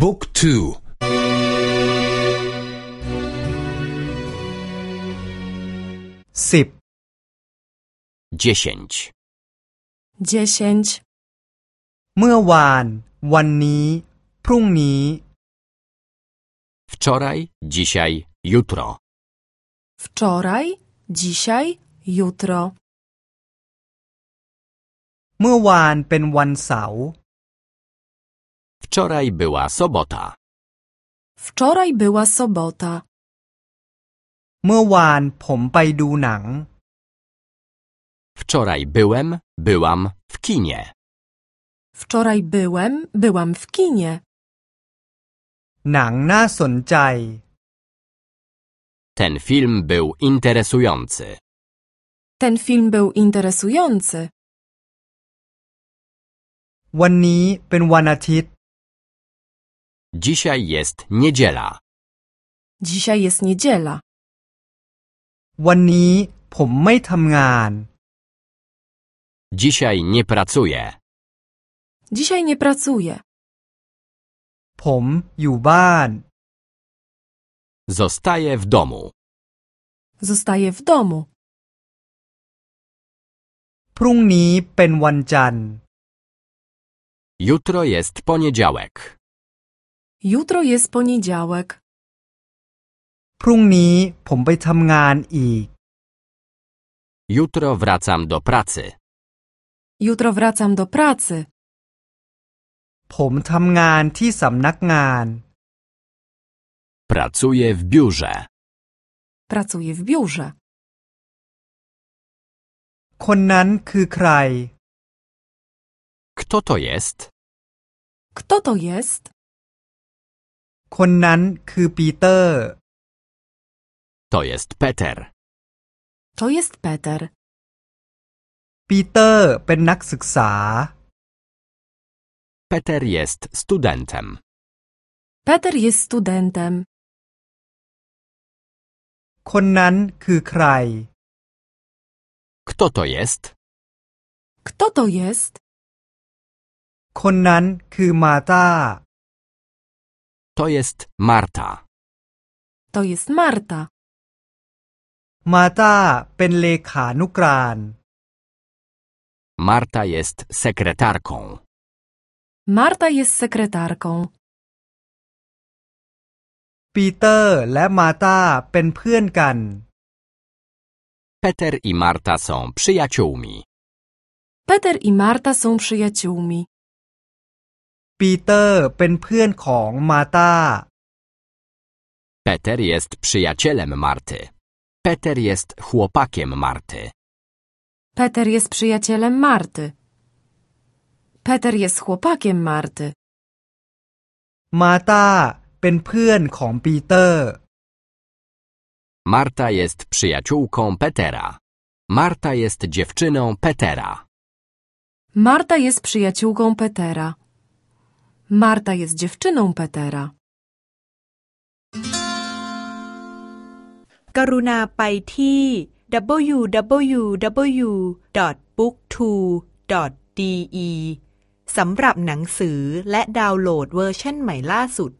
บุ๊กทูสิบ dziesięć, dziesięć, เมื่อวาน วันนี้ พรุ่งนี้ wczoraj, dzisiaj, jutro, wczoraj, dzisiaj, jutro. เมื่อวานเป็นวันเสาร์ wczoraj była sobota, Wczoraj była sobota. เมื่อวานผมไปดูหนัง wczoraj byłem, byłam w kinie, Wczoraj byłem, byłam w kinie. หนังน่าสนใจ ten film był interesujący, Ten film był interesujący. วันนี้เป็นวันอาทิตย์ dzisiaj jest niedziela, Dzisiaj jest niedziela. วันนี้ผมไม่ทำงาน dzisiaj nie pracuję, Dzisiaj nie pracuję. ผมอยู่บ้าน zostaję w domu, Zostaję w domu. พรุ่งนี้เป็นวันจันทร์ jutro jest poniedziałek, Jutro jest poniedziałek. พรุ่งนี้ผมไปทำงานอีก jutro wracam do pracy, Jutro wracam do pracy. ผมทำงานที่สำนักงาน pracuję w biurze, Pracuję w biurze. คนนั้นคือใคร kto to jest? Kto to jest? คนนั้นคือปีเตอร์ To jest Peter. To jest Peter. ปีเตอร์เป็นนักศึกษา Peter jest studentem. Peter jest studentem. คนนั้นคือใคร Kto to jest? Kto to jest? คนนั้นคือมาตา To jest Marta. To jest Marta. มาตาเป็นเลขานุกราน Marta jest sekretarką. Marta jest sekretarką. ปีเตอร์และมาตาเป็นเพื่อนกัน Peter i Marta są przyjaciółmi. Peter i Marta są przyjaciółmi. ปีเตอร์เป็นเพื่อนของมาตา Peter jest przyjacielem Marty. Peter jest chłopakiem Marty. Peter jest przyjacielem Marty. Peter jest chłopakiem Marty. มาตาเป็นเพื่อนของปีเตอร์ Marta jest przyjaciółką Petera. Marta jest dziewczyną Petera. Marta jest przyjaciółką Petera. Marta jest dziewczyną Petera. กรุณาไปที่ www.booktwo.de สำหรับหนังสือและดาวน์โหลดเวอร์ชันใหม่ล่าสุด